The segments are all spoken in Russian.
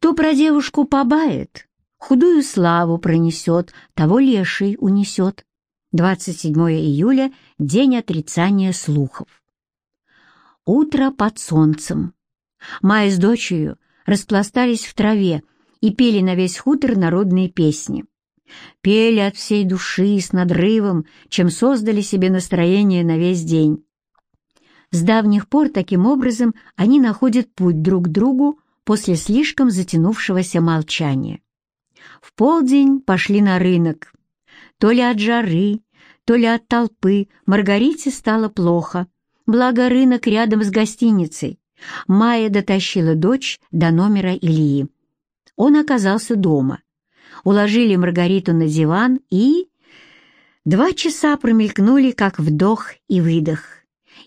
Кто про девушку побает, худую славу пронесет, того леший унесет. 27 июля — день отрицания слухов. Утро под солнцем. Майя с дочерью распластались в траве и пели на весь хутор народные песни. Пели от всей души с надрывом, чем создали себе настроение на весь день. С давних пор таким образом они находят путь друг к другу после слишком затянувшегося молчания. В полдень пошли на рынок. То ли от жары, то ли от толпы Маргарите стало плохо. Благо рынок рядом с гостиницей. Майя дотащила дочь до номера Ильи. Он оказался дома. Уложили Маргариту на диван и... Два часа промелькнули, как вдох и выдох.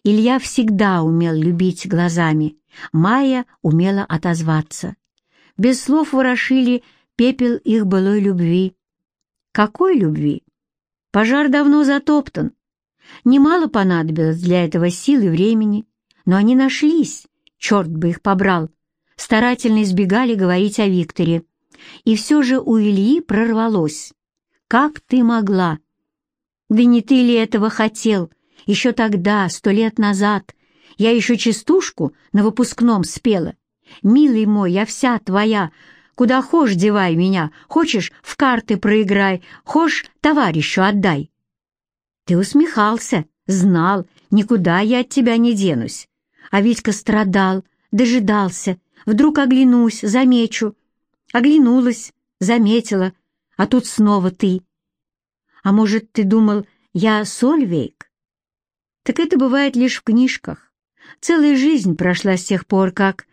Илья всегда умел любить глазами, Майя умела отозваться. Без слов ворошили пепел их былой любви. Какой любви? Пожар давно затоптан. Немало понадобилось для этого сил и времени, но они нашлись, черт бы их побрал. Старательно избегали говорить о Викторе. И все же у Ильи прорвалось. «Как ты могла?» «Да не ты ли этого хотел? Еще тогда, сто лет назад, я еще частушку на выпускном спела. «Милый мой, я вся твоя, куда хошь девай меня, хочешь, в карты проиграй, хошь, товарищу отдай». Ты усмехался, знал, никуда я от тебя не денусь. А Витька страдал, дожидался, вдруг оглянусь, замечу. Оглянулась, заметила, а тут снова ты. А может, ты думал, я Сольвейк? Так это бывает лишь в книжках. Целая жизнь прошла с тех пор, как...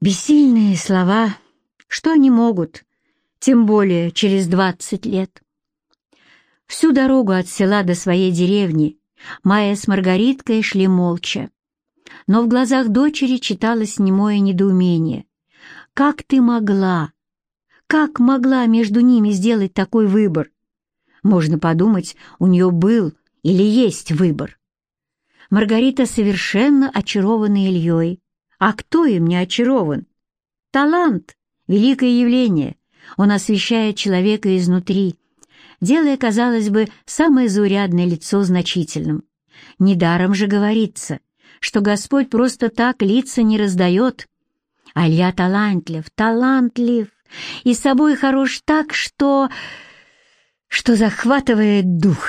Бессильные слова, что они могут, тем более через двадцать лет. Всю дорогу от села до своей деревни Майя с Маргариткой шли молча. Но в глазах дочери читалось немое недоумение. «Как ты могла? Как могла между ними сделать такой выбор?» Можно подумать, у нее был или есть выбор. Маргарита совершенно очарована Ильей. А кто им не очарован? Талант — великое явление. Он освещает человека изнутри, делая, казалось бы, самое заурядное лицо значительным. Недаром же говорится, что Господь просто так лица не раздает. А Илья талантлив, талантлив, и собой хорош так, что... что захватывает дух.